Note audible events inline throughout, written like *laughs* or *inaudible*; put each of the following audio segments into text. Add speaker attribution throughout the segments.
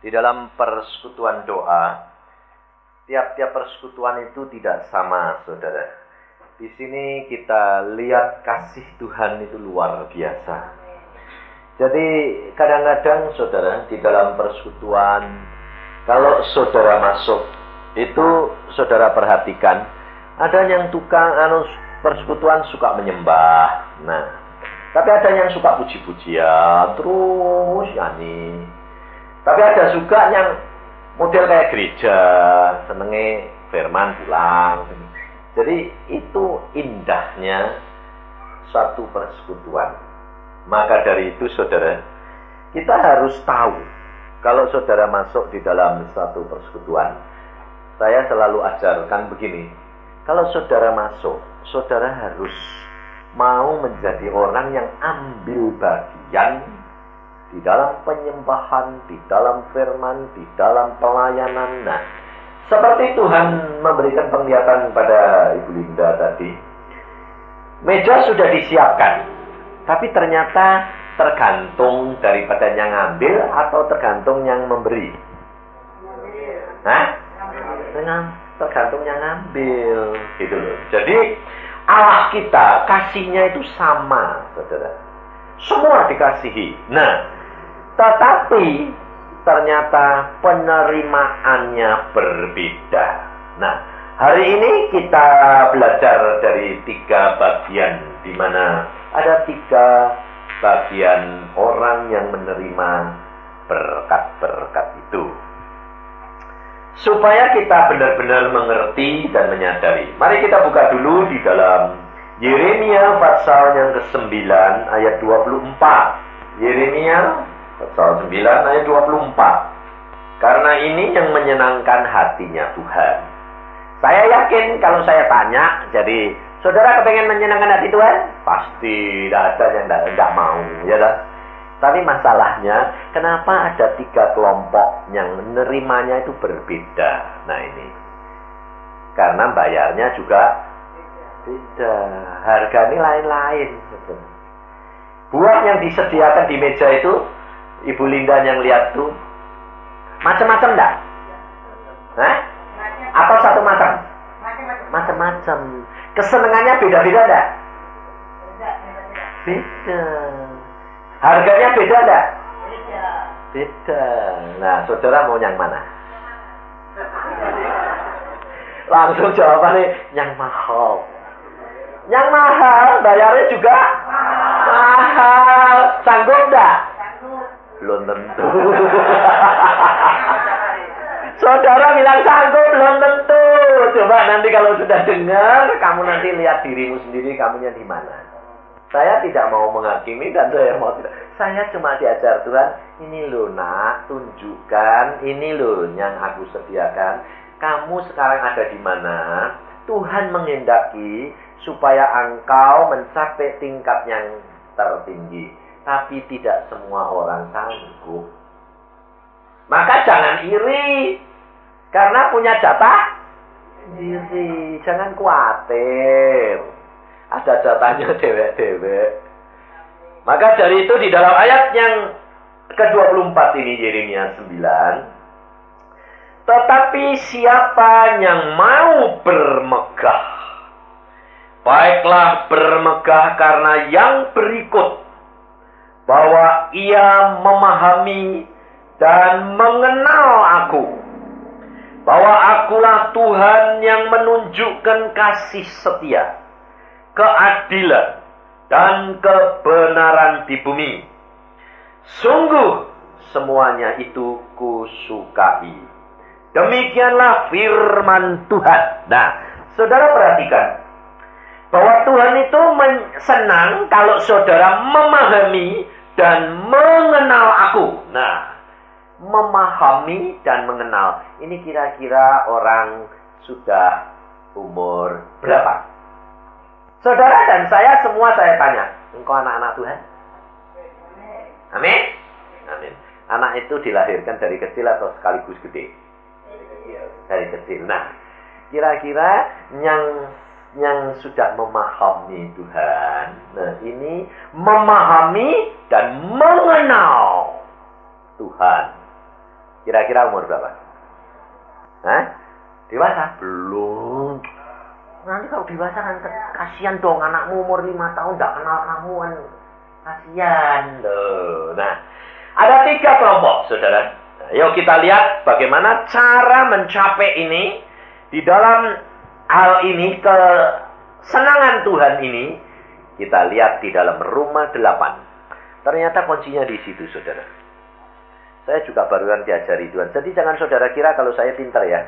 Speaker 1: Di dalam persekutuan doa, tiap-tiap persekutuan itu tidak sama, saudara. Di sini kita lihat kasih Tuhan itu luar biasa. Jadi kadang-kadang saudara di dalam persekutuan, kalau saudara masuk, itu saudara perhatikan, ada yang tukang anu persekutuan suka menyembah. Nah, tapi ada yang suka puji-pujian, terus yani tapi ada juga yang model kayak gereja, senenge firman pulang. Jadi itu indahnya satu persekutuan. Maka dari itu saudara, kita harus tahu kalau saudara masuk di dalam satu persekutuan. Saya selalu ajarkan begini, kalau saudara masuk, saudara harus mau menjadi orang yang ambil bagian di dalam penyembahan, di dalam firman, di dalam pelayanan. Nah, seperti Tuhan memberikan penglihatan pada Ibu Linda tadi, meja sudah disiapkan, tapi ternyata tergantung daripada yang ngambil atau tergantung yang memberi. Hah? Tergantung yang ngambil, gitu loh. Jadi Allah kita kasihnya itu sama, saudara. Semua dikasihi. Nah, tetapi ternyata penerimaannya berbeda. Nah, hari ini kita belajar dari tiga bagian di mana ada tiga bagian orang yang menerima berkat-berkat itu. Supaya kita benar-benar mengerti dan menyadari. Mari kita buka dulu di dalam Yeremia pasal yang ke-9 ayat 24. Yeremia Pasal 9 ayat 24. Karena ini yang menyenangkan hatinya Tuhan. Saya yakin kalau saya tanya, jadi saudara kepengen menyenangkan hati Tuhan? Pasti tidak ada yang tidak mau, ya kan? Tapi masalahnya, kenapa ada tiga kelompok yang menerimanya itu berbeda? Nah ini, karena bayarnya juga beda, harga ini lain-lain. Buah yang disediakan di meja itu Ibu Linda yang lihat tuh macam-macam enggak? Hah? Atau satu macam? Macam-macam. Kesenangannya beda-beda enggak? Beda. Harganya beda enggak? Beda. Nah, saudara mau yang mana? Langsung jawabannya yang mahal. Yang mahal bayarnya juga mahal. Sanggup enggak? Belum tentu. *laughs* Saudara bilang sanggup belum tentu. Coba nanti kalau sudah dengar, kamu nanti lihat dirimu sendiri kamunya di mana. Saya tidak mau menghakimi dan saya mau tidak. Saya cuma diajar Tuhan, ini loh nak, tunjukkan, ini loh yang aku sediakan. Kamu sekarang ada di mana? Tuhan menghendaki supaya engkau mencapai tingkat yang tertinggi tapi tidak semua orang sanggup. Maka jangan iri, karena punya jatah sendiri. Jangan khawatir, ada jatahnya *laughs* dewek-dewek. Maka dari itu di dalam ayat yang ke-24 ini Yeremia 9, tetapi siapa yang mau bermegah, baiklah bermegah karena yang berikut bahwa ia memahami dan mengenal aku. Bahwa akulah Tuhan yang menunjukkan kasih setia, keadilan, dan kebenaran di bumi. Sungguh semuanya itu kusukai. Demikianlah firman Tuhan. Nah, saudara perhatikan bahwa Tuhan itu senang kalau saudara memahami dan mengenal aku. Nah, memahami dan mengenal. Ini kira-kira orang sudah umur berapa? Saudara dan saya semua saya tanya, engkau anak-anak Tuhan? Amin? Amin. Anak itu dilahirkan dari kecil atau sekaligus gede? Dari kecil. Nah, kira-kira yang yang sudah memahami Tuhan. Nah, ini memahami dan mengenal Tuhan. Kira-kira umur berapa? Hah? Dewasa? Belum. Nanti kalau dewasa kan kasihan dong anakmu umur lima tahun tidak kenal kamu kan kasihan loh. Nah, ada tiga kelompok, saudara. Yuk kita lihat bagaimana cara mencapai ini di dalam hal ini kesenangan Tuhan ini. Kita lihat di dalam rumah delapan. Ternyata kuncinya di situ, saudara. Saya juga barusan diajari Tuhan. Jadi jangan saudara kira kalau saya pintar ya.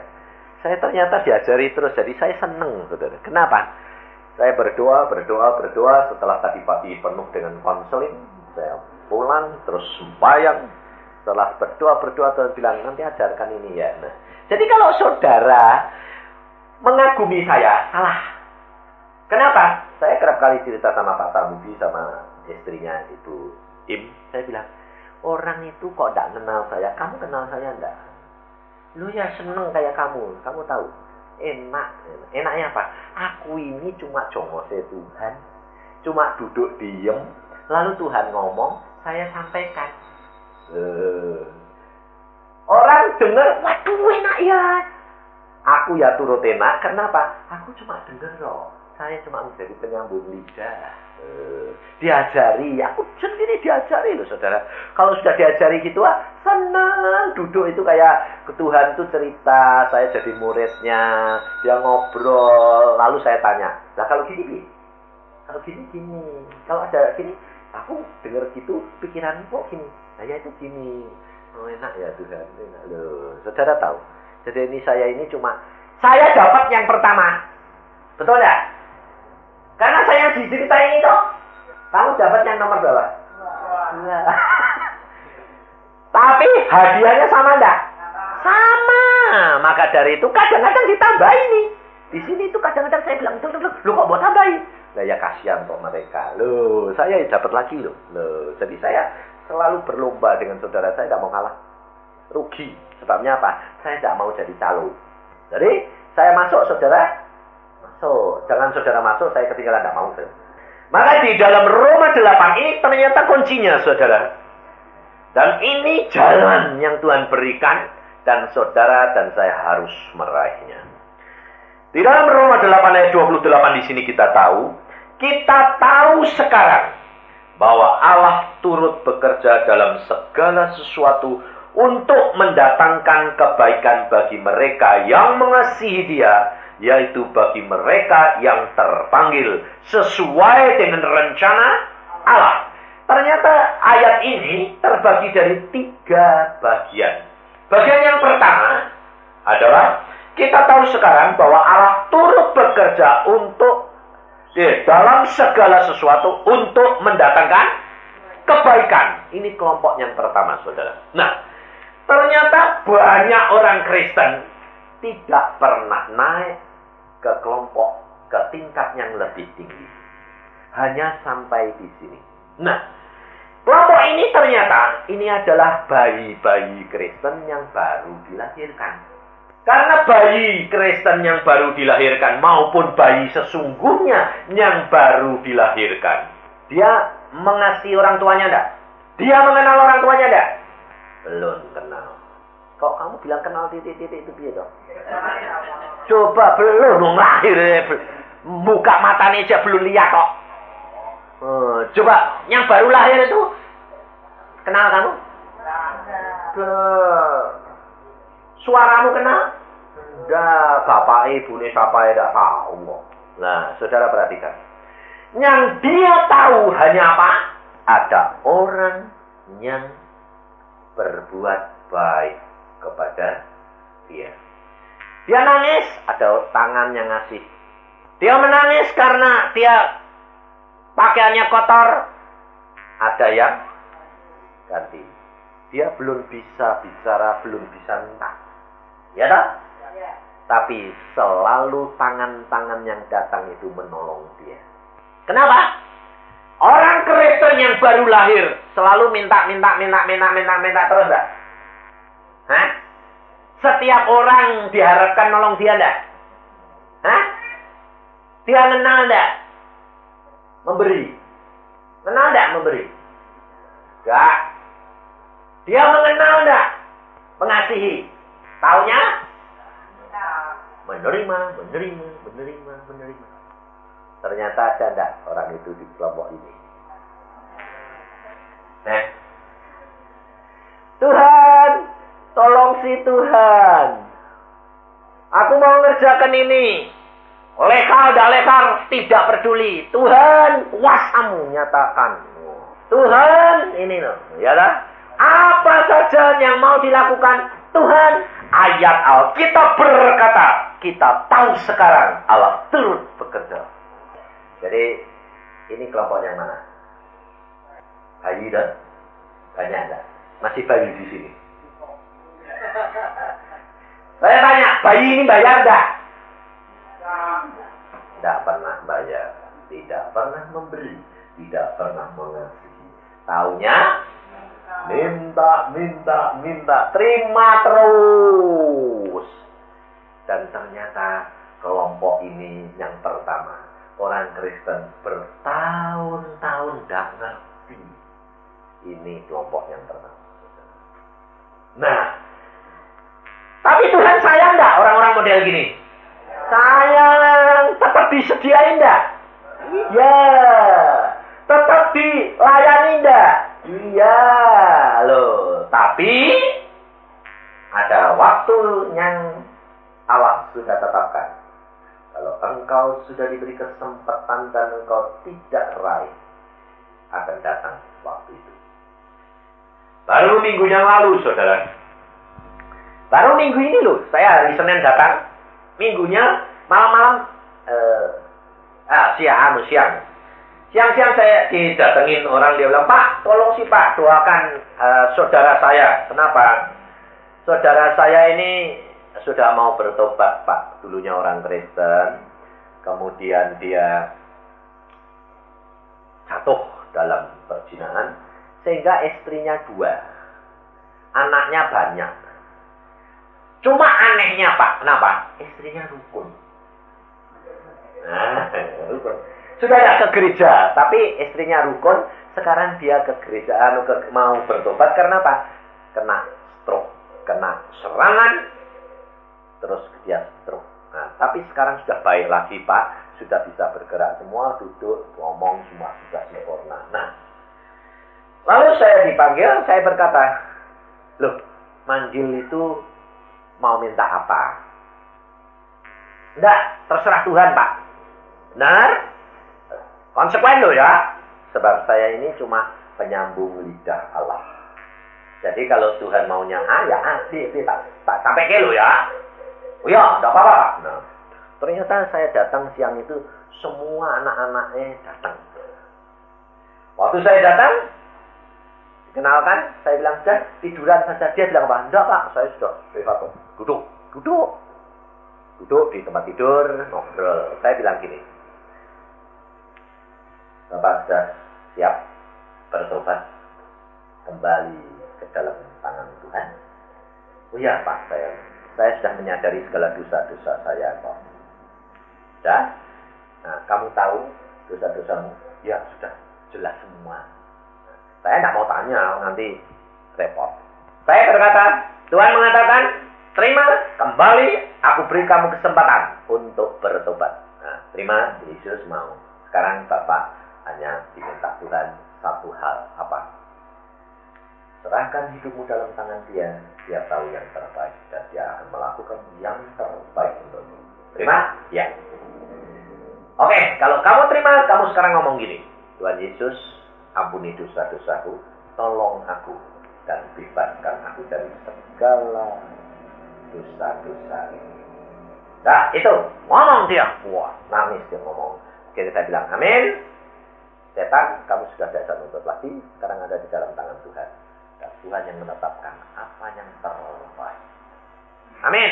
Speaker 1: Saya ternyata diajari terus, jadi saya seneng, saudara. Kenapa? Saya berdoa, berdoa, berdoa. Setelah tadi pagi penuh dengan konseling, saya pulang, terus sembahyang. Setelah berdoa, berdoa, terus bilang, nanti ajarkan ini ya. Nah, jadi kalau saudara mengagumi saya, salah. Kenapa? Saya kerap kali cerita sama Pak Tamudi, sama istrinya itu Im. Saya bilang, orang itu kok tidak kenal saya, kamu kenal saya enggak? Lu ya seneng kayak kamu. Kamu tahu. Enak. Enaknya apa? Aku ini cuma jongose Tuhan. Cuma duduk diem. Lalu Tuhan ngomong. Saya sampaikan. Uh. Orang dengar. Waduh enak ya. Aku ya turut enak. Kenapa? Aku cuma dengar loh. Saya cuma menjadi penyambung lidah. Eh, diajari, aku sendiri diajari loh saudara. Kalau sudah diajari gitu ah, senang duduk itu kayak Tuhan itu cerita, saya jadi muridnya, dia ngobrol, lalu saya tanya, lah kalau gini gini, kalau gini gini, kalau ada gini, aku dengar gitu pikiran kok gini, nah ya itu gini, oh enak ya Tuhan, enak loh, saudara tahu. Jadi ini saya ini cuma saya dapat yang pertama, betul ya? Karena saya diceritain itu, kamu dapat yang nomor berapa? Dua. Tapi hadiahnya sama enggak? Sama. Maka dari itu kadang-kadang ditambah ini. Di sini itu kadang-kadang saya bilang, tuh, tuh, lu kok buat tambahin? Nah ya kasihan kok mereka. Loh, saya dapat lagi loh. Loh, jadi saya selalu berlomba dengan saudara saya tidak mau kalah. Rugi. Sebabnya apa? Saya tidak mau jadi calo. Jadi saya masuk saudara, masuk. Jangan saudara masuk, saya ketinggalan tidak mau. Maka di dalam Roma 8 ini ternyata kuncinya saudara. Dan ini jalan yang Tuhan berikan dan saudara dan saya harus meraihnya. Di dalam Roma 8 ayat 28 di sini kita tahu, kita tahu sekarang bahwa Allah turut bekerja dalam segala sesuatu untuk mendatangkan kebaikan bagi mereka yang mengasihi Dia yaitu bagi mereka yang terpanggil sesuai dengan rencana Allah. Ternyata ayat ini terbagi dari tiga bagian. Bagian yang pertama adalah kita tahu sekarang bahwa Allah turut bekerja untuk ya, dalam segala sesuatu untuk mendatangkan kebaikan. Ini kelompok yang pertama, saudara. Nah, ternyata banyak orang Kristen tidak pernah naik ke kelompok, ke tingkat yang lebih tinggi. Hanya sampai di sini. Nah, kelompok ini ternyata ini adalah bayi-bayi Kristen yang baru dilahirkan. Karena bayi Kristen yang baru dilahirkan maupun bayi sesungguhnya yang baru dilahirkan. Dia mengasihi orang tuanya enggak? Dia mengenal orang tuanya enggak? Belum kenal. Kok kamu bilang kenal titik-titik itu dia dong? Coba belum lahir buka matanya aja belum lihat kok. Hmm, coba yang baru lahir itu kenal kamu? Ke suaramu kenal? Enggak, bapak ibu ini siapa ya tidak tahu. Nah, saudara perhatikan. Yang dia tahu hanya apa? Ada orang yang berbuat baik kepada dia. Dia nangis, ada tangan yang ngasih. Dia menangis karena dia pakaiannya kotor, ada yang ganti. Dia belum bisa bicara, belum bisa minta. Ya tak? Ya. Tapi selalu tangan-tangan yang datang itu menolong dia. Kenapa? Orang Kristen yang baru lahir selalu minta, minta, minta, minta, minta, minta terus enggak? Hah? Setiap orang diharapkan nolong dia enggak? Hah? Dia kenal enggak? Memberi. Kenal enggak memberi? Enggak. Dia mengenal enggak? Mengasihi. Taunya? Menerima, menerima, menerima, menerima. Ternyata ada enggak orang itu di kelompok ini? Nah. Tuhan, tolong si Tuhan. Aku mau ngerjakan ini. Lekal dan lekar tidak peduli. Tuhan kuasamu nyatakan. Tuhan ini loh, ya lah. Apa saja yang mau dilakukan Tuhan ayat Alkitab berkata kita tahu sekarang Allah turut bekerja. Jadi ini kelompok yang mana? Bayi dan banyak enggak? Masih bayi di sini. Saya tanya, bayi ini bayar enggak? Tidak pernah bayar, tidak pernah memberi, tidak pernah mengasihi. Taunya minta, minta, minta, terima terus. Dan ternyata kelompok ini yang pertama, orang Kristen bertahun-tahun tidak ngerti. Ini kelompok yang pertama. Nah, tapi Tuhan sayang enggak orang-orang model gini? Sayang, tetap disediain enggak? Iya. Tetap dilayani enggak? Iya. Loh, tapi ada waktu yang Allah sudah tetapkan. Kalau engkau sudah diberi kesempatan dan engkau tidak raih, akan datang waktu itu. Baru minggu yang lalu, saudara. Baru minggu ini loh, saya hari Senin datang minggunya malam-malam eh, ah, siang, anu, siang. Siang-siang saya didatengin orang dia bilang, Pak, tolong sih Pak doakan uh, saudara saya. Kenapa? Saudara saya ini sudah mau bertobat Pak. Dulunya orang Kristen. Kemudian dia jatuh dalam perjinahan. Sehingga istrinya dua. Anaknya banyak. Cuma anehnya Pak, kenapa? Istrinya rukun. Nah. *laughs* Sudah tidak ke gereja, tapi istrinya rukun. Sekarang dia ke gereja, anu, mau bertobat karena apa? Kena stroke, kena serangan, terus dia stroke. Nah, tapi sekarang sudah baik lagi Pak, sudah bisa bergerak semua, duduk, ngomong semua sudah sempurna. Nah, lalu saya dipanggil, saya berkata, loh, manggil itu mau minta apa? Enggak, terserah Tuhan Pak. Benar? Konsekuen loh ya. Sebab saya ini cuma penyambung lidah Allah. Jadi kalau Tuhan maunya A, ya A, B, B, tak, tak sampai ke lo ya. Oh ya, enggak apa-apa. Nah, ternyata saya datang siang itu, semua anak-anaknya datang. Waktu saya datang, kenalkan, saya bilang, sudah tiduran saja. Dia bilang, apa? Enggak Pak, saya sudah sehat Duduk, duduk. Duduk di tempat tidur, ngobrol. Saya bilang gini, Bapak sudah siap bertobat kembali ke dalam tangan Tuhan. Oh iya Pak, saya saya sudah menyadari segala dosa-dosa saya kok. Sudah? Nah, kamu tahu dosa-dosamu? Ya sudah, jelas semua. saya tidak mau tanya, nanti repot. Saya berkata, Tuhan mengatakan, terima kembali, aku beri kamu kesempatan untuk bertobat. Nah, terima, Yesus mau. Sekarang Bapak hanya diminta Tuhan satu hal apa? Serahkan hidupmu dalam tangan dia, dia tahu yang terbaik dan dia akan melakukan yang terbaik untukmu. Terima? Ya. Oke, kalau kamu terima, kamu sekarang ngomong gini. Tuhan Yesus, ampuni dosa-dosaku, tolong aku dan bebaskan aku dari segala dosa-dosa. Nah, itu ngomong dia. Wah, nangis dia ngomong. Kita bilang amin. Setan, kamu sudah tidak menuntut lagi, sekarang ada di dalam tangan Tuhan. Tuhan yang menetapkan apa yang terbaik. Amin.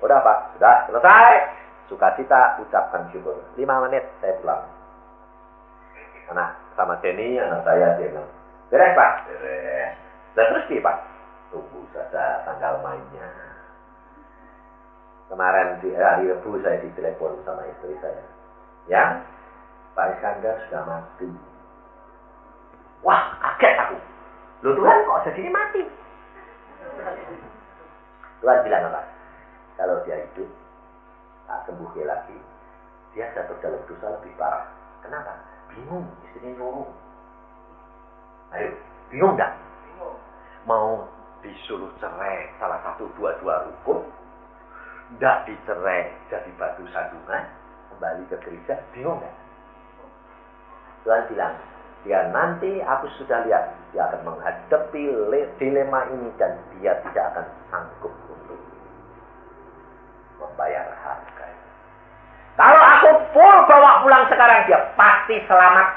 Speaker 1: Udah Pak, sudah selesai. Sukacita, ucapkan syukur. Lima menit, saya pulang. Anak sama Jenny, anak saya, dia bilang, beres Pak? Beres. Dan terus sih Pak? Tunggu saja tanggal mainnya. Kemarin di hari Rabu saya ditelepon sama istri saya. Ya, Pak Iskandar sudah mati. Wah, kaget aku. Loh Tuhan kok jadi mati? Tuhan bilang apa? Kalau dia hidup, tak sembuh lagi, dia jatuh dalam dosa lebih parah. Kenapa? Bingung, istrinya nyuruh. Ayo, bingung enggak? Bingung. Mau disuruh cerai salah satu dua-dua rukun, tidak dicerai jadi batu sandungan, kembali ke gereja, bingung enggak? Tuhan bilang, dia nanti aku sudah lihat, dia akan menghadapi dilema ini dan dia tidak akan sanggup untuk membayar harga. Kalau aku full bawa pulang sekarang, dia pasti selamat.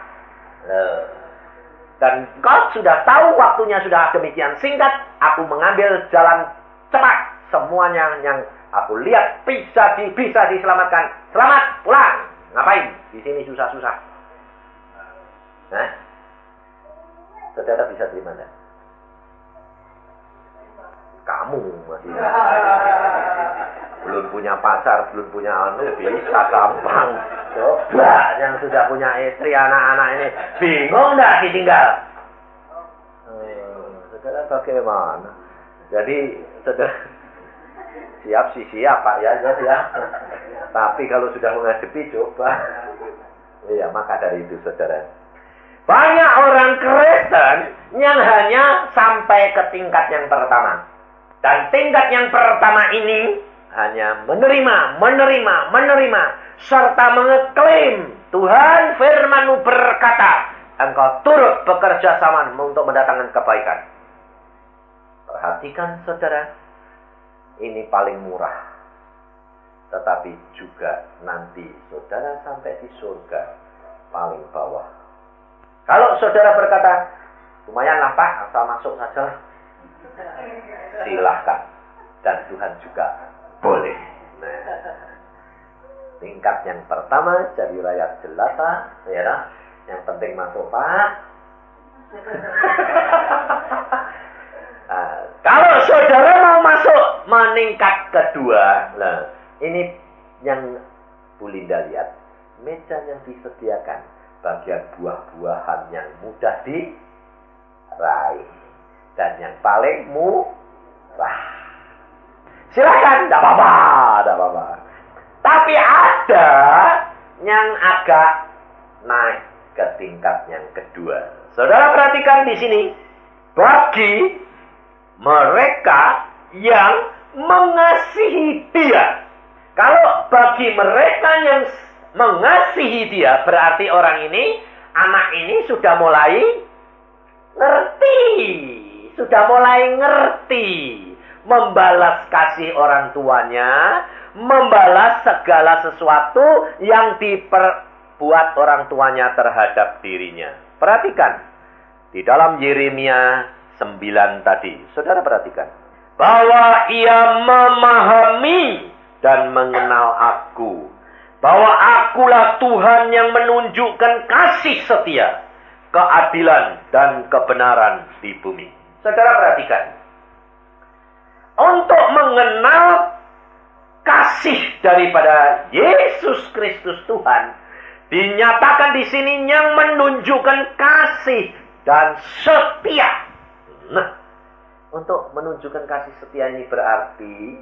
Speaker 1: Dan kau sudah tahu waktunya sudah demikian singkat, aku mengambil jalan cepat. Semuanya yang aku lihat bisa di, bisa diselamatkan. Selamat pulang. Ngapain? Di sini susah-susah. Nah, saudara bisa terima enggak? Kamu masih belum punya pacar, belum punya anu, bisa gampang. Coba yang sudah punya istri, anak-anak ini bingung enggak ditinggal? Hmm, bagaimana? Jadi saudara siap sih siap Pak ya, ya, ya. Tapi kalau sudah menghadapi coba. Iya, maka dari itu saudara banyak orang Kristen yang hanya sampai ke tingkat yang pertama. Dan tingkat yang pertama ini hanya menerima, menerima, menerima. Serta mengeklaim Tuhan firmanmu berkata, engkau turut bekerja sama untuk mendatangkan kebaikan. Perhatikan saudara, ini paling murah. Tetapi juga nanti saudara sampai di surga paling bawah kalau saudara berkata, lumayan lah Pak, asal masuk saja. Silahkan. Dan Tuhan juga boleh. Nah, tingkat yang pertama jadi rakyat jelata, ya, yang penting masuk Pak. *laughs* nah, kalau saudara mau masuk meningkat kedua, nah, ini yang Bu Linda lihat, meja yang disediakan bagian buah-buahan yang mudah diraih dan yang paling murah. Silakan, tidak apa-apa, tidak apa-apa. Tapi ada yang agak naik ke tingkat yang kedua. Saudara perhatikan di sini, bagi mereka yang mengasihi dia. Kalau bagi mereka yang mengasihi dia berarti orang ini anak ini sudah mulai ngerti. Sudah mulai ngerti. Membalas kasih orang tuanya membalas segala sesuatu yang diperbuat orang tuanya terhadap dirinya. Perhatikan di dalam Yeremia 9 tadi saudara perhatikan bahwa ia memahami dan mengenal aku bahwa akulah Tuhan yang menunjukkan kasih setia, keadilan dan kebenaran di bumi. Saudara perhatikan. Untuk mengenal kasih daripada Yesus Kristus Tuhan dinyatakan di sini yang menunjukkan kasih dan setia. Nah, untuk menunjukkan kasih setia ini berarti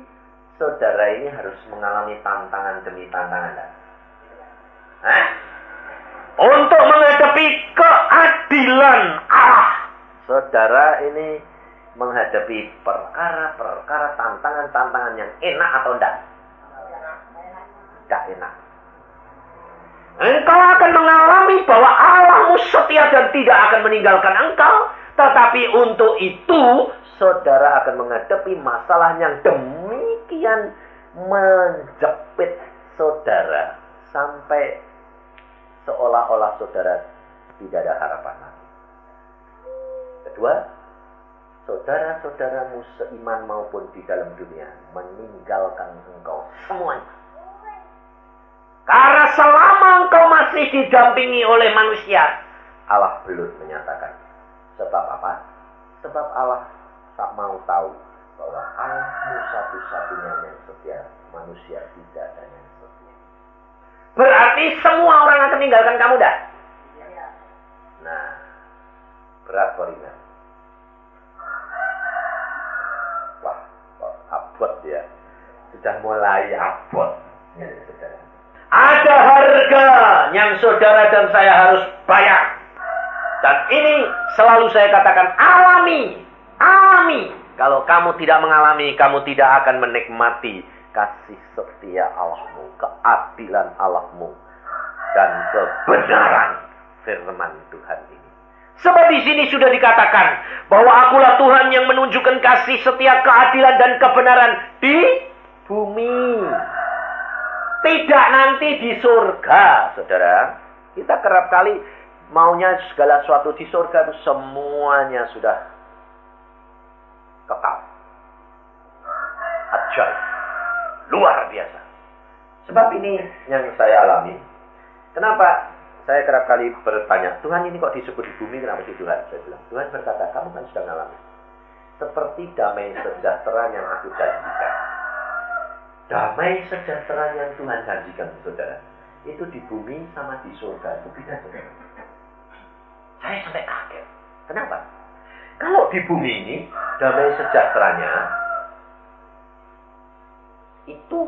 Speaker 1: saudara ini harus mengalami tantangan demi tantangan. Hah? Untuk menghadapi keadilan Allah. Saudara ini menghadapi perkara-perkara tantangan-tantangan yang enak atau enggak? Enggak enak. Engkau akan mengalami bahwa Allahmu setia dan tidak akan meninggalkan engkau. Tetapi untuk itu, saudara akan menghadapi masalah yang demikian menjepit saudara sampai seolah-olah saudara tidak ada harapan lagi. Kedua, saudara-saudaramu seiman maupun di dalam dunia meninggalkan engkau semuanya. Karena selama engkau masih didampingi oleh manusia, Allah belum menyatakan. Sebab apa? Sebab Allah tak mau tahu bahwa Allahmu satu-satunya yang setia, manusia tidak ada yang setia. Berarti semua orang akan meninggalkan kamu dah. Nah, berat kok Wah, abot ya. Sudah mulai abot. Ya, saudara. Ada harga yang saudara dan saya harus bayar. Dan ini selalu saya katakan alami. Alami. Kalau kamu tidak mengalami, kamu tidak akan menikmati kasih setia Allahmu, keadilan Allahmu, dan kebenaran firman Tuhan ini. Sebab di sini sudah dikatakan bahwa akulah Tuhan yang menunjukkan kasih setia keadilan dan kebenaran di bumi. Tidak nanti di surga, saudara. Kita kerap kali maunya segala sesuatu di surga itu semuanya sudah kekal. Ajaib. Luar biasa. Sebab ini yang saya alami. Kenapa saya kerap kali bertanya, Tuhan ini kok disebut di bumi, kenapa di Tuhan? Saya bilang, Tuhan berkata, kamu kan sudah ngalami. Seperti damai sejahtera yang aku janjikan damai sejahtera yang Tuhan janjikan, saudara, itu di bumi sama di surga itu beda. Saya sampai kaget. Kenapa? Kalau di bumi ini damai sejahteranya itu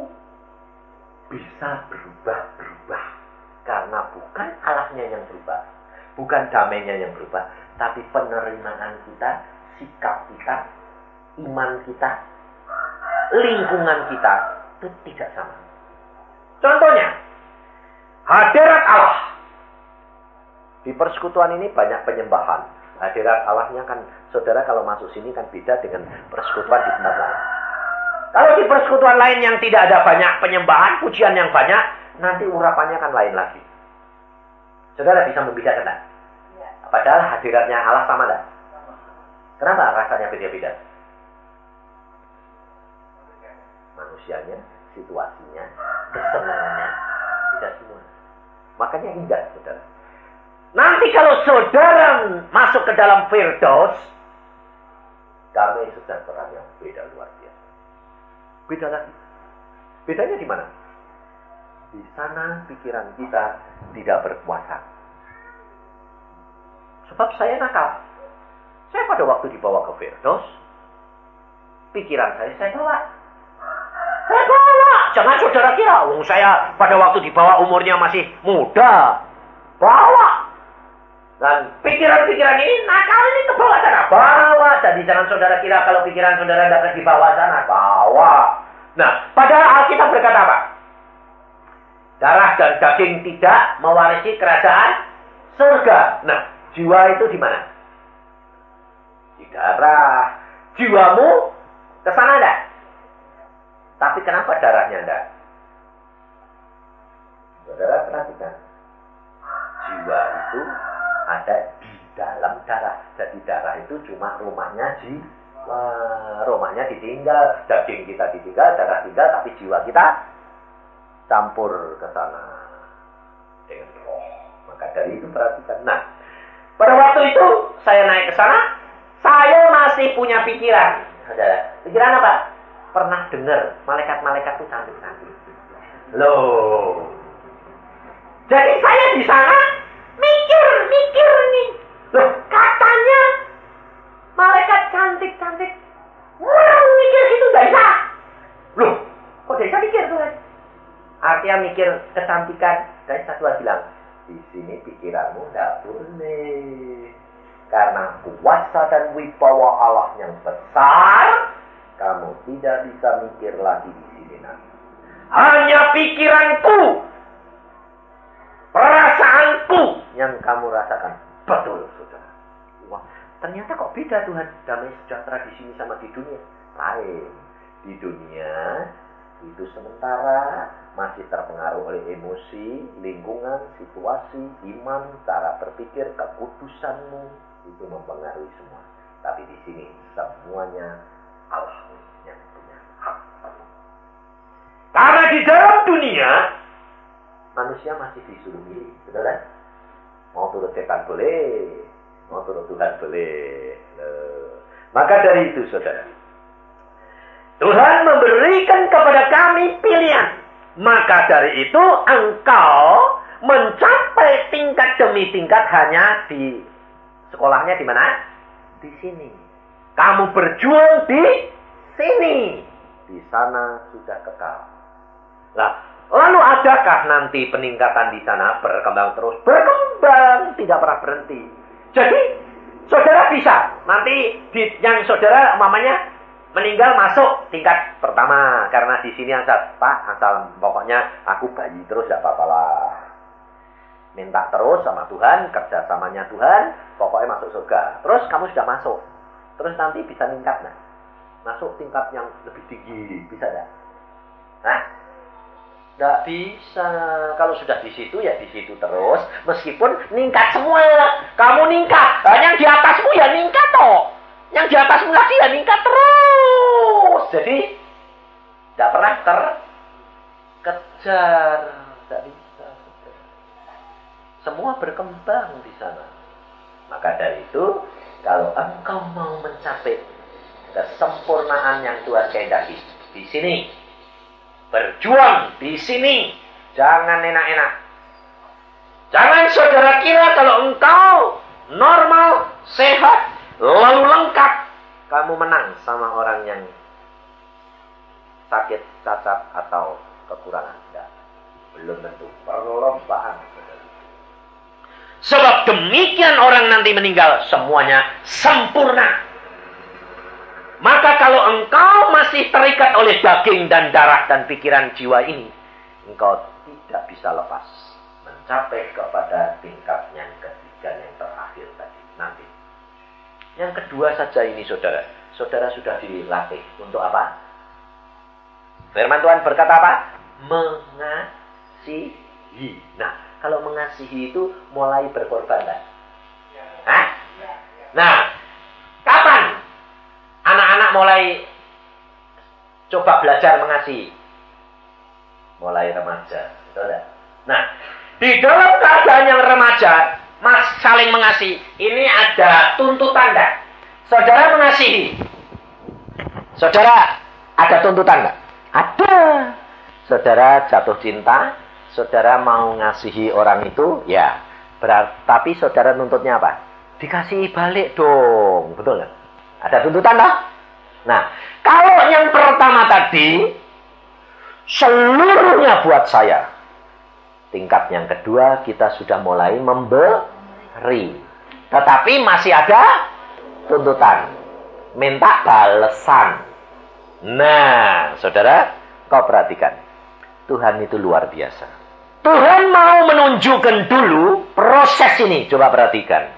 Speaker 1: bisa berubah-berubah karena bukan Allahnya yang berubah, bukan damainya yang berubah, tapi penerimaan kita, sikap kita, iman kita, lingkungan kita itu tidak sama. Contohnya, hadirat Allah. Di persekutuan ini banyak penyembahan. Hadirat Allahnya kan, saudara kalau masuk sini kan beda dengan persekutuan di tempat lain. Kalau di persekutuan lain yang tidak ada banyak penyembahan, pujian yang banyak, nanti urapannya kan lain lagi. Saudara bisa membedakan tidak? Ya. Padahal hadiratnya Allah sama tidak? Kenapa rasanya beda-beda? Manusianya situasinya, kesenangannya, tidak semua. Makanya ingat, saudara. Nanti kalau saudara masuk ke dalam Firdaus, damai sejahtera yang beda luar biasa. Beda lagi. Bedanya di mana? Di sana pikiran kita tidak berkuasa. Sebab saya nakal. Saya pada waktu dibawa ke Firdaus, pikiran saya saya tolak. Saya bawa. Jangan saudara kira, wong saya pada waktu dibawa umurnya masih muda. Bawa. Dan pikiran-pikiran ini nakal ini ke bawah sana. Bawa. Jadi jangan saudara kira kalau pikiran saudara dapat di bawah sana. Bawa. Nah, padahal Alkitab berkata apa? Darah dan daging tidak mewarisi kerajaan surga. Nah, jiwa itu di mana? Di darah. Jiwamu ke sana enggak? Tapi kenapa darahnya enggak? Saudara perhatikan. Jiwa itu ada di dalam darah. Jadi darah itu cuma rumahnya di rumahnya ditinggal, daging kita ditinggal, darah tinggal, tapi jiwa kita campur ke sana dengan roh. Maka dari itu perhatikan. Nah, pada waktu itu saya naik ke sana, saya masih punya pikiran. Saudara, pikiran apa? pernah dengar malaikat-malaikat itu cantik-cantik. Loh. Jadi saya di sana mikir, nih. Loh, katanya malaikat cantik-cantik. Orang mikir itu gak bisa. Loh, kok bisa mikir tuh? Artinya mikir kecantikan. Dan satu lagi bilang, di sini pikiranmu tidak boleh. Karena kuasa dan wibawa Allah yang besar kamu tidak bisa mikir lagi di sini nanti. Hanya pikiranku, perasaanku yang kamu rasakan. Betul, saudara. Wah, ternyata kok beda Tuhan. Damai sejahtera di sini sama di dunia. Lain. Di dunia itu sementara masih terpengaruh oleh emosi, lingkungan, situasi, iman, cara berpikir, keputusanmu itu mempengaruhi semua. Tapi di sini semuanya Allah yang punya hak Karena di dalam dunia manusia masih disuruh milih, betul? Mau turut setan boleh, mau turut Tuhan boleh. Maka dari itu, saudara, Tuhan memberikan kepada kami pilihan. Maka dari itu engkau mencapai tingkat demi tingkat hanya di sekolahnya di mana? Di sini. Kamu berjuang di sini. di sana sudah kekal. Lah, lalu adakah nanti peningkatan di sana berkembang terus? Berkembang, tidak pernah berhenti. Jadi, saudara bisa. Nanti di, yang saudara mamanya meninggal masuk tingkat pertama. Karena di sini asal Pak asal pokoknya aku bayi terus tidak apa-apa lah minta terus sama Tuhan kerja samanya Tuhan pokoknya masuk surga. Terus kamu sudah masuk. Terus nanti bisa meningkat nah masuk tingkat yang lebih tinggi bisa tidak nah tidak bisa kalau sudah di situ ya di situ terus meskipun ningkat semua kamu ningkat yang di atasmu ya ningkat toh yang di atasmu lagi ya ningkat terus. Jadi tidak pernah terkejar. Tidak bisa. Semua berkembang di sana. Maka dari itu, kalau engkau mau mencapai kesempurnaan yang Tuhan kehendaki di sini, berjuang di sini, jangan enak-enak. Jangan saudara kira kalau engkau normal, sehat, lalu lengkap kamu menang sama orang yang sakit, cacat atau kekurangan. Tidak. Belum tentu. Perlombaan. Sebab demikian orang nanti meninggal semuanya sempurna. Maka kalau engkau masih terikat oleh daging dan darah dan pikiran jiwa ini, engkau tidak bisa lepas mencapai kepada tingkat yang ketiga yang terakhir tadi nanti. Yang kedua saja ini saudara. Saudara sudah dilatih untuk apa? Firman Tuhan berkata apa? Mengasihi. Nah, kalau mengasihi itu mulai berkorban. Kan? Hah? Nah, kapan anak-anak mulai coba belajar mengasihi? Mulai remaja. Nah, di dalam keadaan yang remaja, mas saling mengasihi. Ini ada tuntutan enggak? Saudara mengasihi. Saudara ada tuntutan enggak? Ada. Saudara jatuh cinta, saudara mau ngasihi orang itu, ya. Berat, tapi saudara nuntutnya apa? Dikasih balik dong. Betul nggak? Ada tuntutan lah. Nah, kalau yang pertama tadi, seluruhnya buat saya. Tingkat yang kedua, kita sudah mulai memberi ri. Tetapi masih ada tuntutan. Minta balesan. Nah, saudara, kau perhatikan. Tuhan itu luar biasa. Tuhan mau menunjukkan dulu proses ini. Coba perhatikan.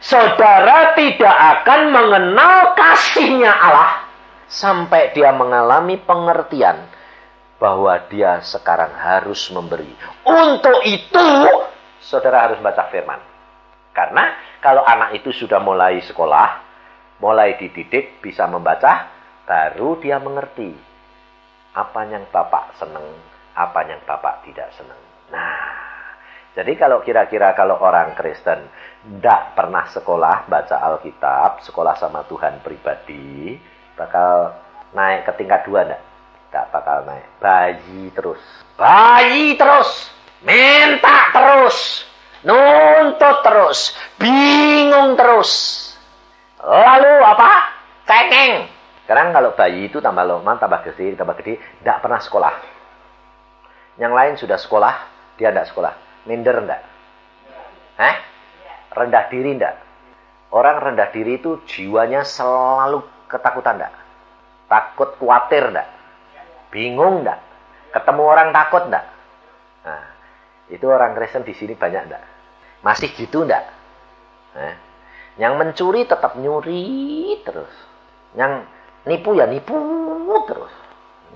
Speaker 1: Saudara tidak akan mengenal kasihnya Allah sampai dia mengalami pengertian bahwa dia sekarang harus memberi. Untuk itu, saudara harus baca firman. Karena kalau anak itu sudah mulai sekolah, mulai dididik, bisa membaca, baru dia mengerti apa yang Bapak senang, apa yang Bapak tidak senang. Nah, jadi kalau kira-kira kalau orang Kristen tidak pernah sekolah, baca Alkitab, sekolah sama Tuhan pribadi, bakal naik ke tingkat dua enggak? Tidak bakal naik. Bayi terus. Bayi terus. Minta terus. Nuntut terus. Bingung terus. Lalu apa? Cengeng. Sekarang kalau bayi itu tambah lama, tambah gede, tambah gede, tidak pernah sekolah. Yang lain sudah sekolah, dia tidak sekolah. Minder enggak? Hah? Rendah diri enggak? Orang rendah diri itu jiwanya selalu ketakutan enggak? Takut khawatir enggak? Bingung enggak? Ketemu orang takut enggak? Nah, itu orang Kristen di sini banyak enggak? Masih gitu enggak? Eh? Yang mencuri tetap nyuri terus. Yang nipu ya nipu terus.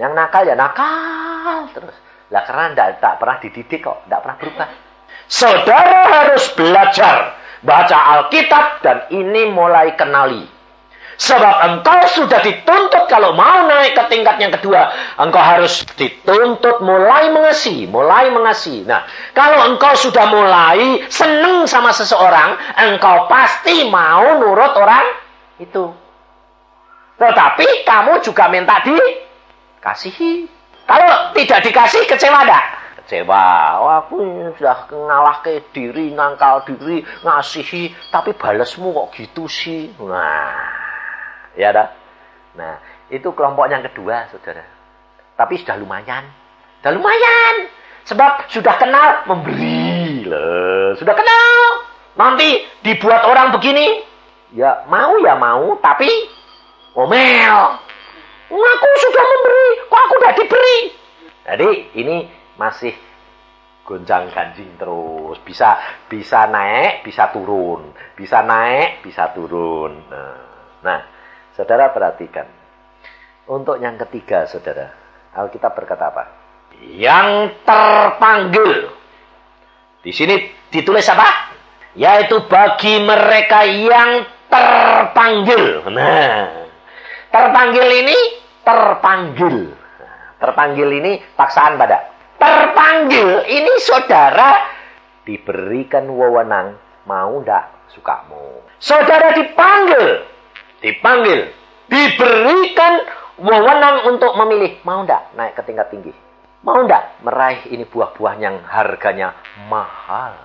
Speaker 1: Yang nakal ya nakal terus. Lah karena enggak, enggak pernah dididik kok, enggak pernah berubah. Saudara harus belajar baca Alkitab dan ini mulai kenali Sebab engkau sudah dituntut kalau mau naik ke tingkat yang kedua. Engkau harus dituntut mulai mengasihi. Mulai mengasihi. Nah, kalau engkau sudah mulai seneng sama seseorang, engkau pasti mau nurut orang itu. Tetapi kamu juga minta dikasihi. Kalau tidak dikasih, kecewa enggak? Kecewa. Oh, aku sudah ngalah ke diri, ngangkal diri, ngasihi. Tapi balesmu kok gitu sih. Nah, Ya dah. Nah,
Speaker 2: Itu kelompok yang kedua, saudara. Tapi sudah lumayan. Sudah lumayan. Sebab sudah kenal memberi. Loh, sudah kenal. Nanti dibuat orang begini. Ya mau ya mau, tapi omel. Aku sudah memberi, kok aku udah diberi. Jadi ini masih gonjang ganjing terus. Bisa bisa naik, bisa turun. Bisa naik, bisa turun. Nah, nah saudara perhatikan. Untuk yang ketiga, saudara, Alkitab berkata apa? Yang terpanggil. Di sini ditulis apa? Yaitu bagi mereka yang terpanggil. Nah, terpanggil ini terpanggil. Terpanggil ini paksaan pada. Terpanggil ini saudara diberikan wewenang mau ndak sukamu. Saudara dipanggil, dipanggil, diberikan wewenang untuk memilih. Mau ndak naik ke tingkat tinggi? Mau ndak meraih ini buah-buah yang harganya mahal?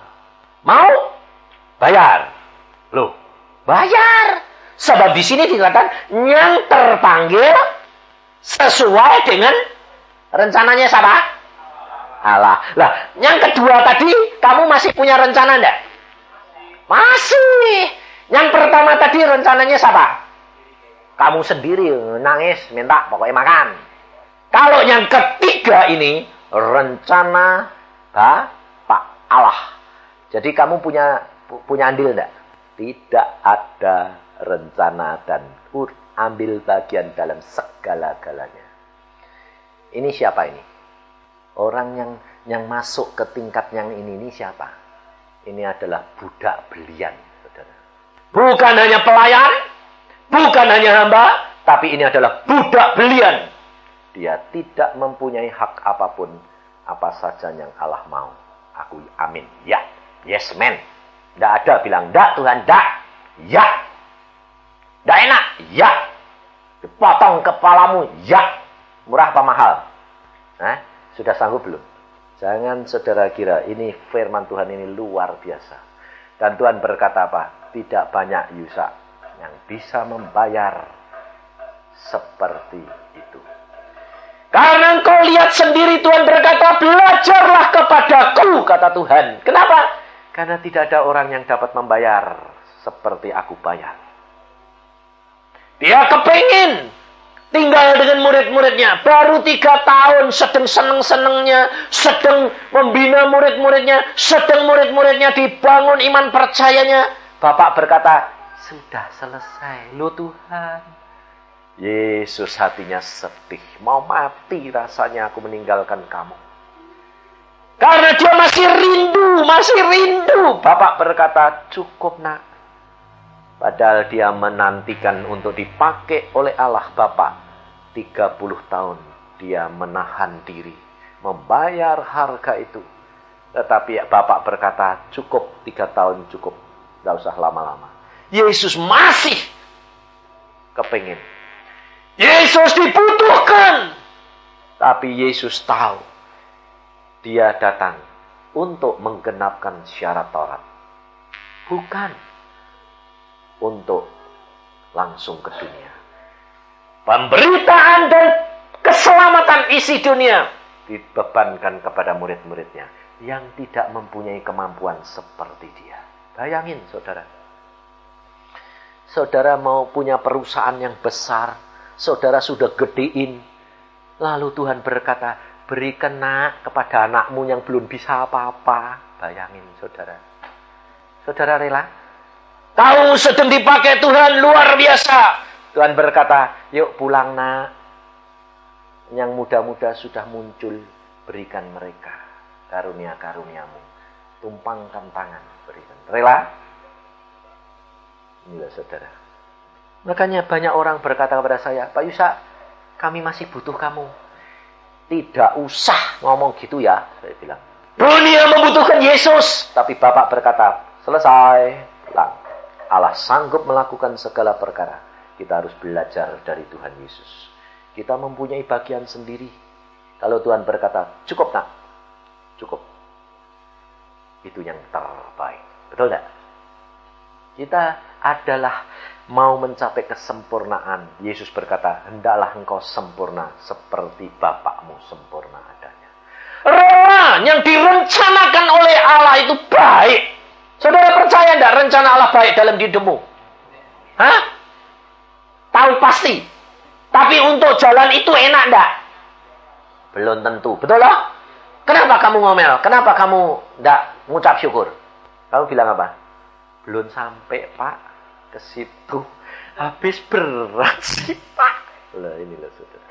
Speaker 2: Mau? Bayar. Loh, bayar. Sebab di sini dikatakan yang terpanggil sesuai dengan rencananya siapa? Allah. Lah, yang kedua tadi kamu masih punya rencana ndak? Masih. Yang pertama tadi rencananya siapa? Kamu sendiri nangis, minta pokoknya makan. Kalau yang ketiga ini, rencana Bapak Allah. Jadi kamu punya punya andil enggak? Tidak ada rencana dan ambil bagian dalam segala-galanya. Ini siapa ini? Orang yang yang masuk ke tingkat yang ini ini siapa? Ini adalah budak belian, saudara. Bukan hanya pelayan, Bukan hanya hamba, tapi ini adalah budak belian. Dia tidak mempunyai hak apa pun, apa saja yang Allah mau. Aku amin. Ya, yes man. Tidak ada bilang, tidak Tuhan, tidak. Ya. Tidak enak, ya. Dipotong kepalamu, ya. Murah apa mahal? Nah, sudah sanggup belum? Jangan saudara kira ini firman Tuhan ini luar biasa. Dan Tuhan berkata apa? Tidak banyak Yusak yang bisa membayar seperti itu. Karena engkau lihat sendiri Tuhan berkata, belajarlah kepadaku, kata Tuhan. Kenapa? Karena tidak ada orang yang dapat membayar seperti aku bayar. Dia kepingin tinggal dengan murid-muridnya. Baru tiga tahun sedang seneng-senengnya, sedang membina murid-muridnya, sedang murid-muridnya dibangun iman percayanya. Bapak berkata, sudah selesai. Lo Tuhan. Yesus hatinya sedih. Mau mati rasanya aku meninggalkan kamu. Karena dia masih rindu, masih rindu. Bapak berkata, cukup nak. Padahal dia menantikan untuk dipakai oleh Allah Bapak. 30 tahun dia menahan diri. Membayar harga itu. Tetapi Bapak berkata, cukup tiga tahun cukup. Tidak usah lama-lama. Yesus masih kepingin. Yesus dibutuhkan. Tapi Yesus tahu dia datang untuk menggenapkan syarat Taurat. Bukan untuk langsung ke dunia. Pemberitaan dan keselamatan isi dunia dibebankan kepada murid-muridnya yang tidak mempunyai kemampuan seperti dia. Bayangin saudara. Saudara mau punya perusahaan yang besar. Saudara sudah gedein. Lalu Tuhan berkata, berikan nak kepada anakmu yang belum bisa apa-apa. Bayangin saudara. Saudara rela? Tahu sedang dipakai Tuhan luar biasa. Tuhan berkata, yuk pulang nak. Yang muda-muda sudah muncul, berikan mereka karunia-karuniamu. Tumpangkan tangan, berikan. Rela? Inilah saudara. Makanya banyak orang berkata kepada saya, Pak Yusa, kami masih butuh kamu. Tidak usah ngomong gitu ya, saya bilang. Dunia membutuhkan Yesus. Tapi Bapak berkata, selesai. Pulang. Allah sanggup melakukan segala perkara. Kita harus belajar dari Tuhan Yesus. Kita mempunyai bagian sendiri. Kalau Tuhan berkata, cukup nak. Cukup. Itu yang terbaik. Betul tidak? Kita adalah mau mencapai kesempurnaan. Yesus berkata, hendaklah engkau sempurna seperti Bapakmu sempurna adanya. Rela yang direncanakan oleh Allah itu baik. Saudara percaya tidak rencana Allah baik dalam hidupmu? Hah? Tahu pasti. Tapi untuk jalan itu enak enggak? Belum tentu. Betul loh? Kenapa kamu ngomel? Kenapa kamu enggak ngucap syukur? Kamu bilang apa? Belum sampai, Pak ke situ. Habis berat sih, Pak. Lah ini loh saudara.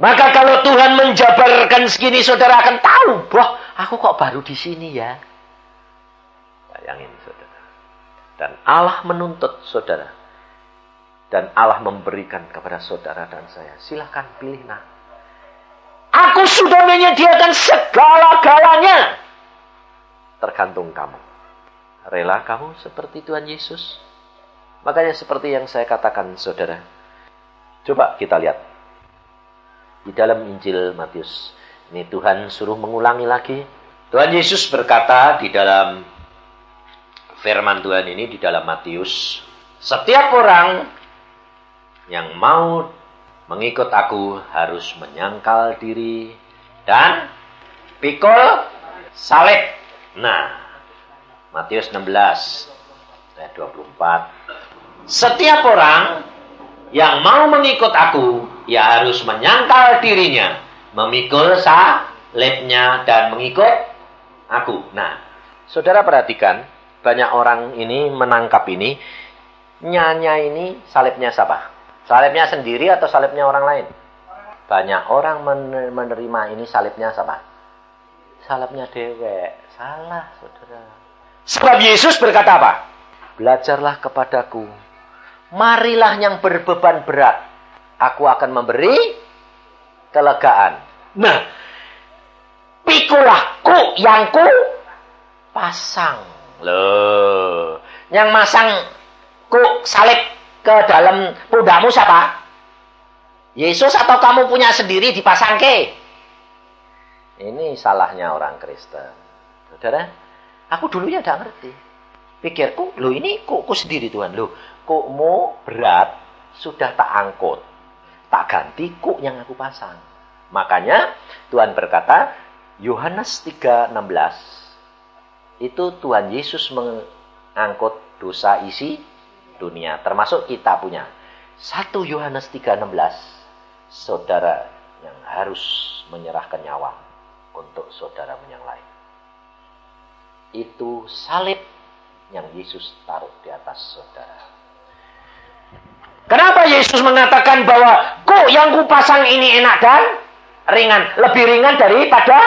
Speaker 2: Maka kalau Tuhan menjabarkan segini, saudara akan tahu, bahwa aku kok baru di sini ya. Bayangin saudara. Dan Allah menuntut saudara. Dan Allah memberikan kepada saudara dan saya. Silahkan pilih nah. Aku sudah menyediakan segala-galanya. Tergantung kamu. Rela kamu seperti Tuhan Yesus? Makanya seperti yang saya katakan saudara. Coba kita lihat. Di dalam Injil Matius. Ini Tuhan suruh mengulangi lagi. Tuhan Yesus berkata di dalam firman Tuhan ini di dalam Matius. Setiap orang yang mau mengikut aku harus menyangkal diri dan pikul salib. Nah, Matius 16 ayat 24 setiap orang yang mau mengikut aku, ya harus menyangkal dirinya, memikul salibnya dan mengikut aku. Nah, saudara perhatikan, banyak orang ini menangkap ini, nyanya ini salibnya siapa? Salibnya sendiri atau salibnya orang lain? Banyak orang menerima ini salibnya siapa? Salibnya dewek. Salah, saudara. Sebab Yesus berkata apa? Belajarlah kepadaku marilah yang berbeban berat. Aku akan memberi kelegaan. Nah, pikulah ku yang ku pasang. Loh, yang masang ku salib ke dalam pundakmu siapa? Yesus atau kamu punya sendiri dipasang ke? Ini salahnya orang Kristen. Saudara, aku dulunya tidak ngerti. Pikirku, lo ini kok sendiri Tuhan. Loh, kukmu berat, sudah tak angkut. Tak ganti kuk yang aku pasang. Makanya Tuhan berkata, Yohanes 3:16 itu Tuhan Yesus mengangkut dosa isi dunia, termasuk kita punya. 1 Yohanes 3:16 saudara yang harus menyerahkan nyawa untuk saudara yang lain. Itu salib yang Yesus taruh di atas saudara. Kenapa Yesus mengatakan bahwa kok yang kupasang ini enak dan ringan, lebih ringan daripada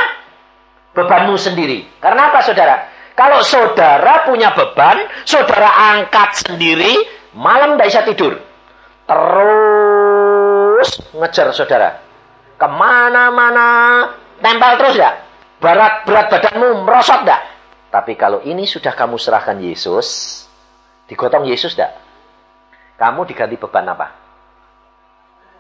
Speaker 2: bebanmu sendiri. Karena apa saudara? Kalau saudara punya beban, saudara angkat sendiri, malam tidak bisa tidur. Terus ngejar saudara. Ke mana-mana, tempel terus ya. Berat berat badanmu merosot tidak? Tapi kalau ini sudah kamu serahkan Yesus, digotong Yesus tidak? Kamu diganti beban apa?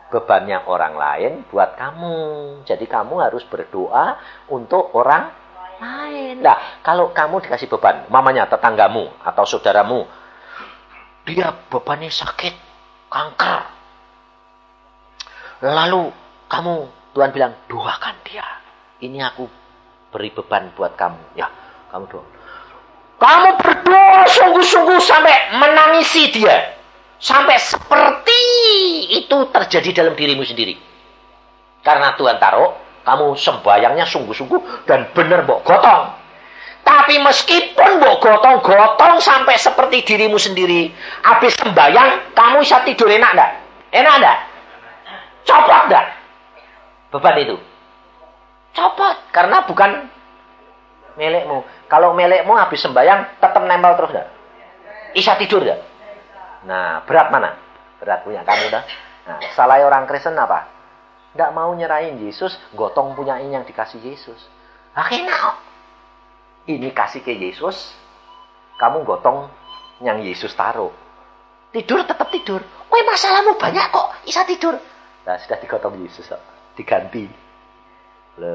Speaker 2: Bebannya orang lain buat kamu. Jadi kamu harus berdoa untuk orang lain. Nah, kalau kamu dikasih beban, mamanya, tetanggamu, atau saudaramu, dia bebannya sakit, kanker. Lalu kamu, Tuhan bilang, doakan dia. Ini aku beri beban buat kamu. Ya, kamu doa. Kamu berdoa sungguh-sungguh sampai menangisi dia. Sampai seperti itu terjadi dalam dirimu sendiri. Karena Tuhan taruh, kamu sembayangnya sungguh-sungguh dan benar mbok gotong. Tapi meskipun mbok gotong-gotong sampai seperti dirimu sendiri, habis sembayang, kamu bisa tidur enak enggak? Enak enggak? Copot enggak? Beban itu. Copot. Karena bukan milikmu. Kalau milikmu habis sembayang, tetap nempel terus enggak? Bisa tidur enggak? Nah, berat mana? Berat punya kamu dah. Nah, salah orang Kristen apa? Tidak mau nyerahin Yesus, gotong punya ini yang dikasih Yesus. Akhirnya, ini kasih ke Yesus, kamu gotong yang Yesus taruh. Tidur tetap tidur. Woi masalahmu banyak kok, bisa tidur. Nah, sudah digotong Yesus, diganti. Le,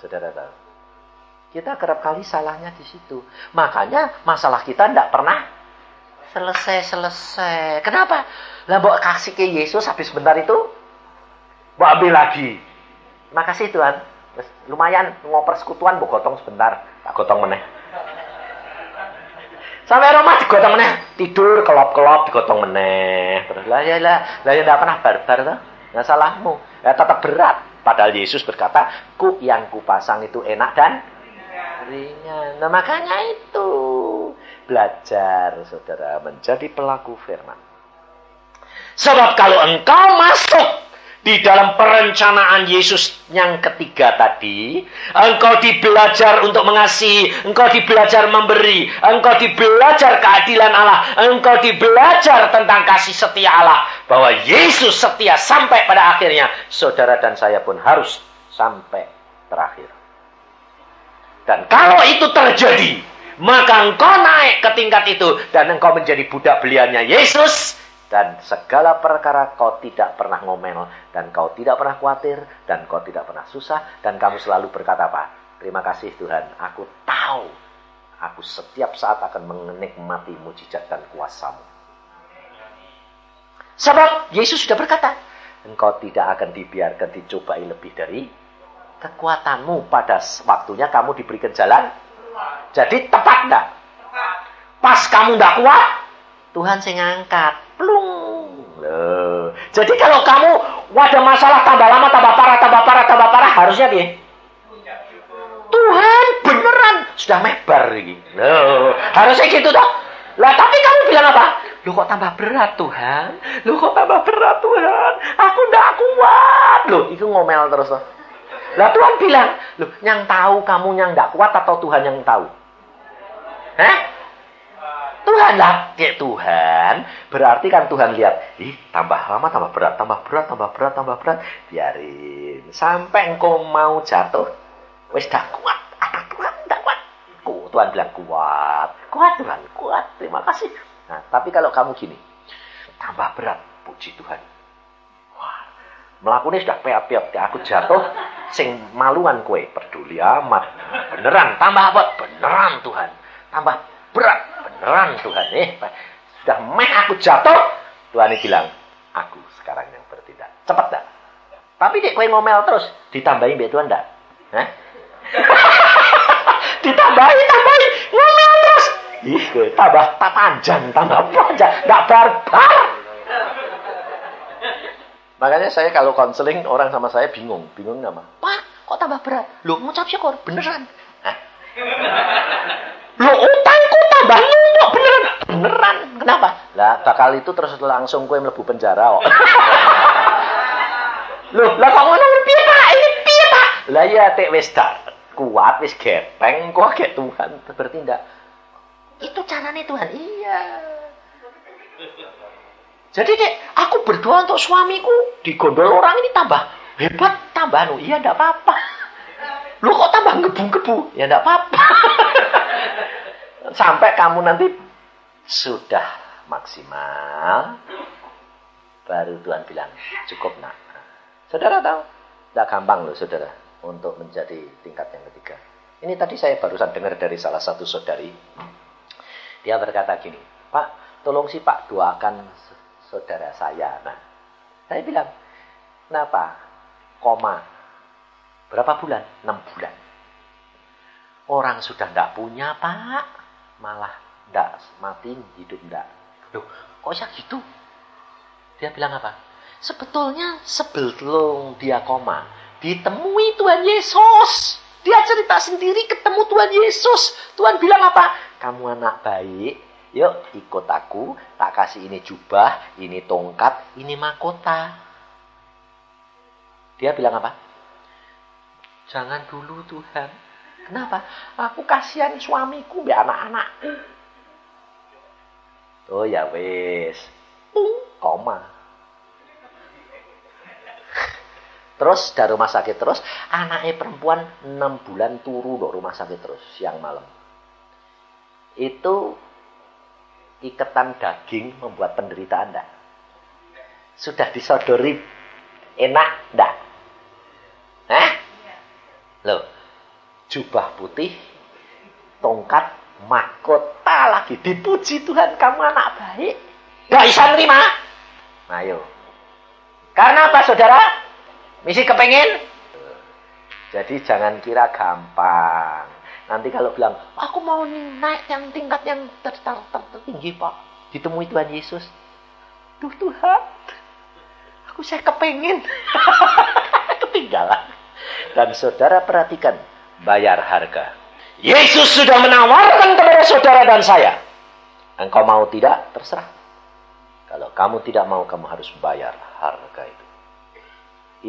Speaker 2: saudara tahu. Kita kerap kali salahnya di situ. Makanya masalah kita tidak pernah Selesai, selesai. Kenapa? Lah kasih ke Yesus habis sebentar itu mbok ambil lagi. Makasih Tuhan. lumayan ngoper sekutuan mbok gotong sebentar. Tak gotong meneh. Sampai rumah digotong meneh, tidur kelop-kelop digotong meneh. Terus lah ya lah, lah ya enggak pernah barbar tuh. Enggak salahmu. Ya tetap berat. Padahal Yesus berkata, "Ku yang kupasang itu enak dan ringan." Nah, makanya itu belajar Saudara menjadi pelaku firman. Sebab kalau engkau masuk di dalam perencanaan Yesus yang ketiga tadi, engkau dibelajar untuk mengasihi, engkau dibelajar memberi, engkau dibelajar keadilan Allah, engkau dibelajar tentang kasih setia Allah, bahwa Yesus setia sampai pada akhirnya, saudara dan saya pun harus sampai terakhir. Dan kalau itu terjadi, maka engkau naik ke tingkat itu dan engkau menjadi budak beliannya Yesus dan segala perkara kau tidak pernah ngomel dan kau tidak pernah khawatir dan kau tidak pernah susah dan kamu selalu berkata apa? Terima kasih Tuhan, aku tahu aku setiap saat akan menikmati mujizat dan kuasamu. Sebab Yesus sudah berkata, engkau tidak akan dibiarkan dicobai lebih dari kekuatanmu pada waktunya kamu diberikan jalan. Jadi tepat enggak? Pas kamu enggak kuat, Tuhan saya ngangkat plung. Loh. Jadi kalau kamu ada masalah tambah lama, tambah parah, tambah parah, tambah parah, harusnya dia. Tuhan beneran sudah mebar. Loh, harusnya gitu toh. Lah tapi kamu bilang apa? Lu kok tambah berat Tuhan? Lu kok tambah berat Tuhan? Aku ndak kuat. Loh, itu ngomel terus toh. Lah Tuhan bilang, loh, yang tahu kamu yang ndak kuat atau Tuhan yang tahu? Hah? Tuhan lah, kayak Tuhan. Berarti kan Tuhan lihat, ih tambah lama tambah berat, tambah berat, tambah berat, tambah berat. Biarin. Sampai engkau mau jatuh, wis dah kuat. Apa Tuhan tidak kuat? Ku, Tuhan bilang kuat. Kuat Tuhan, kuat. Terima kasih. Nah, tapi kalau kamu gini, tambah berat, puji Tuhan. Wah, melakukannya sudah peap-peap. Aku jatuh, sing maluan kue. Peduli amat. Beneran, tambah apa? Beneran Tuhan. Tambah berat beneran Tuhan. Eh sudah meh aku jatuh Tuhan ini bilang aku sekarang yang bertindak. Cepat dah. Tapi dek kue ngomel terus ditambahin biar Tuhan dah. Hah? *laughs* ditambahin tambahin ngomel terus. Ih tambah tak panjang tambah panjang. Nggak barbar. Makanya saya kalau konseling orang sama saya bingung. Bingung nggak pak kok tambah berat? Lu ngucap syukur. Beneran. Hah? *laughs* Lo utangku tambah numpuk beneran. Beneran. Kenapa? Lah bakal itu terus langsung kue mlebu penjara kok. Loh, lah kok ngono piye Pak? Ini piye Pak? Lah ya tek wis kuat wis gepeng kok kayak Tuhan bertindak. Itu caranya Tuhan. Iya. Jadi dek, aku berdoa untuk suamiku digondol orang ini tambah hebat, tambah anu. Iya, ndak apa-apa. Lu kok tambah gebu-gebu? Ya ndak apa-apa. Sampai kamu nanti sudah maksimal, baru Tuhan bilang, cukup nak. Saudara tahu? Tidak gampang loh saudara, untuk menjadi tingkat yang ketiga. Ini tadi saya barusan dengar dari salah satu saudari. Dia berkata gini, Pak, tolong sih Pak doakan saudara saya. Nah, saya bilang, kenapa? Koma. Berapa bulan? 6 bulan. Orang sudah tidak punya, Pak malah ndak mati hidup ndak. Loh, kok bisa gitu? Dia bilang apa? Sebetulnya sebelum dia koma, ditemui Tuhan Yesus. Dia cerita sendiri ketemu Tuhan Yesus. Tuhan bilang apa? Kamu anak baik, yuk ikut aku. Tak kasih ini jubah, ini tongkat, ini mahkota. Dia bilang apa? Jangan dulu Tuhan, Kenapa? Aku kasihan suamiku be anak-anak. Oh ya wes. koma. Terus dari rumah sakit terus, anaknya perempuan 6 bulan turu dari rumah sakit terus siang malam. Itu ikatan daging membuat penderitaan enggak? Sudah disodori enak enggak? Hah? Loh, jubah putih, tongkat, mahkota lagi. Dipuji Tuhan, kamu anak baik. Gak bisa nerima. Ayo. Karena apa saudara? Misi kepengen? Jadi jangan kira gampang. Nanti kalau bilang, aku mau naik yang tingkat yang tertinggi pak. Ditemui Tuhan Yesus. Duh Tuhan, aku saya kepengen. *laughs* Ketinggalan. Dan saudara perhatikan, bayar harga. Yesus sudah menawarkan kepada saudara dan saya. Engkau mau tidak? Terserah. Kalau kamu tidak mau, kamu harus bayar harga itu.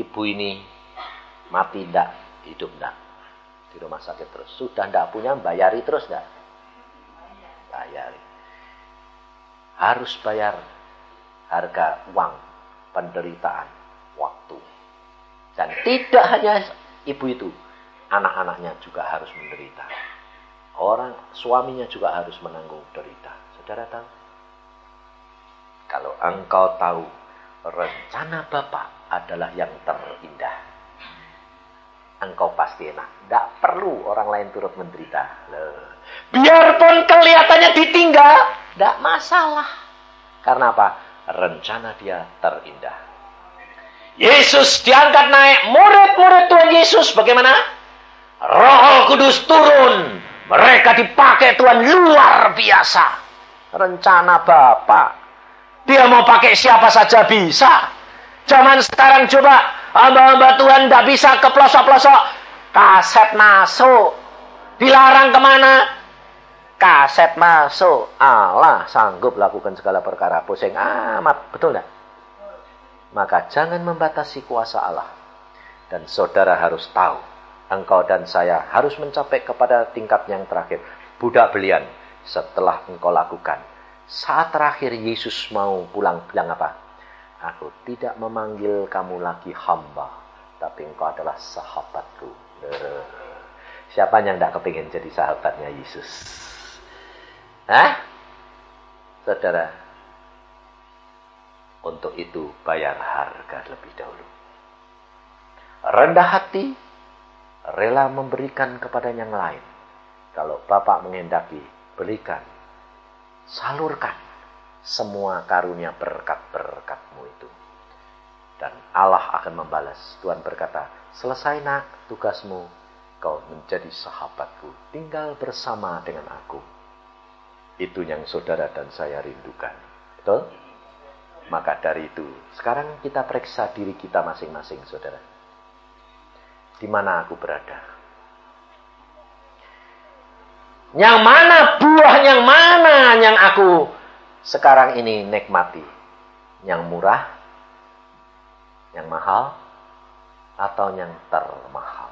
Speaker 2: Ibu ini mati tidak, hidup tidak. Di rumah sakit terus. Sudah tidak punya, bayari terus tidak? Bayari. Harus bayar harga uang, penderitaan, waktu. Dan tidak hanya ibu itu, anak-anaknya juga harus menderita. Orang suaminya juga harus menanggung derita. Saudara tahu? Kalau engkau tahu rencana Bapak adalah yang terindah. Engkau pasti enak. Tidak perlu orang lain turut menderita. Biarpun kelihatannya ditinggal, tidak masalah. Karena apa? Rencana dia terindah. Yesus diangkat naik. Murid-murid Tuhan Yesus bagaimana? Roh Kudus turun. Mereka dipakai Tuhan luar biasa. Rencana Bapak dia mau pakai siapa saja bisa. Zaman sekarang coba hamba-hamba Tuhan tidak bisa ke pelosok-pelosok. Kaset masuk. Dilarang ke mana? Kaset masuk. Allah sanggup lakukan segala perkara. Pusing amat. Betul tidak? Maka jangan membatasi kuasa Allah. Dan saudara harus tahu. Engkau dan saya harus mencapai kepada tingkat yang terakhir. Budak belian. Setelah engkau lakukan saat terakhir Yesus mau pulang bilang apa? Aku tidak memanggil kamu lagi hamba, tapi engkau adalah sahabatku. Siapa yang tidak kepingin jadi sahabatnya Yesus? Hah? Saudara, untuk itu bayar harga lebih dahulu. Rendah hati, rela memberikan kepada yang lain. Kalau Bapak mengendaki, berikan salurkan semua karunia berkat-berkatmu itu. Dan Allah akan membalas. Tuhan berkata, selesai nak tugasmu, kau menjadi sahabatku, tinggal bersama dengan aku. Itu yang saudara dan saya rindukan. Betul? Maka dari itu, sekarang kita periksa diri kita masing-masing, saudara. Di mana aku berada? Yang mana buah yang mana yang aku sekarang ini nikmati? Yang murah, yang mahal, atau yang termahal?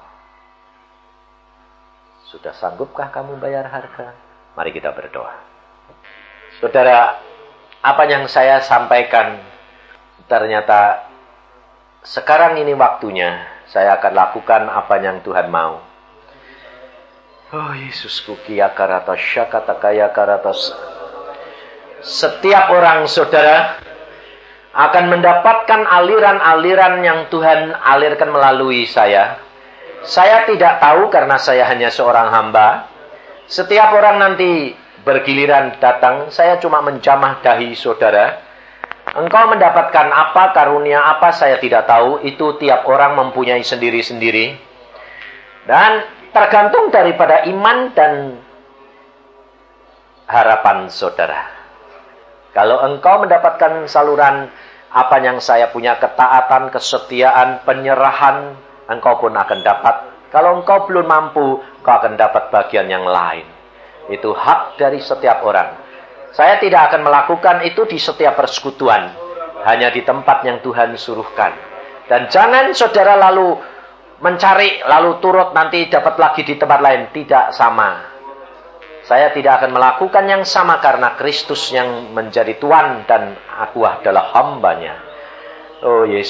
Speaker 2: Sudah sanggupkah kamu bayar harga? Mari kita berdoa. Saudara, apa yang saya sampaikan ternyata sekarang ini waktunya saya akan lakukan apa yang Tuhan mau. Oh Yesus kukia karatas syakata kaya karatas. Setiap orang saudara akan mendapatkan aliran-aliran yang Tuhan alirkan melalui saya. Saya tidak tahu karena saya hanya seorang hamba. Setiap orang nanti bergiliran datang, saya cuma menjamah dahi saudara. Engkau mendapatkan apa, karunia apa, saya tidak tahu. Itu tiap orang mempunyai sendiri-sendiri. Dan tergantung daripada iman dan harapan saudara. Kalau engkau mendapatkan saluran apa yang saya punya ketaatan, kesetiaan, penyerahan, engkau pun akan dapat. Kalau engkau belum mampu, engkau akan dapat bagian yang lain. Itu hak dari setiap orang. Saya tidak akan melakukan itu di setiap persekutuan. Hanya di tempat yang Tuhan suruhkan. Dan jangan saudara lalu mencari lalu turut nanti dapat lagi di tempat lain. Tidak sama. Saya tidak akan melakukan yang sama karena Kristus yang menjadi Tuhan dan aku adalah hambanya. Oh Yesus.